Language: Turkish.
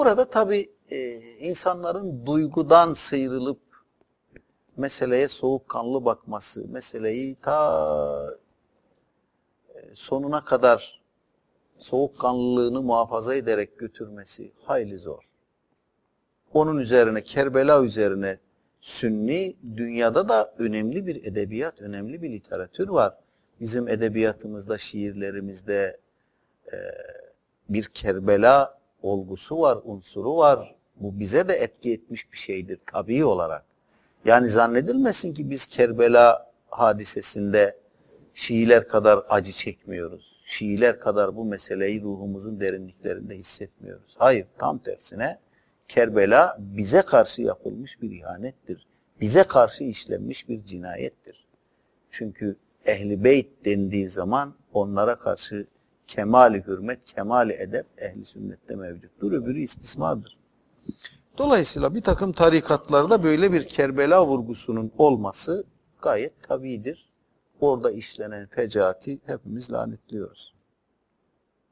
Burada tabi e, insanların duygudan sıyrılıp meseleye soğukkanlı bakması, meseleyi ta e, sonuna kadar soğukkanlılığını muhafaza ederek götürmesi hayli zor. Onun üzerine, Kerbela üzerine Sünni dünyada da önemli bir edebiyat, önemli bir literatür var. Bizim edebiyatımızda, şiirlerimizde e, bir Kerbela olgusu var, unsuru var. Bu bize de etki etmiş bir şeydir tabii olarak. Yani zannedilmesin ki biz Kerbela hadisesinde Şiiler kadar acı çekmiyoruz. Şiiler kadar bu meseleyi ruhumuzun derinliklerinde hissetmiyoruz. Hayır, tam tersine Kerbela bize karşı yapılmış bir ihanettir. Bize karşı işlenmiş bir cinayettir. Çünkü ehli beyt dendiği zaman onlara karşı kemali hürmet, kemali edep ehli sünnette mevcuttur. Öbürü istismardır. Dolayısıyla bir takım tarikatlarda böyle bir Kerbela vurgusunun olması gayet tabidir. Orada işlenen fecaati hepimiz lanetliyoruz.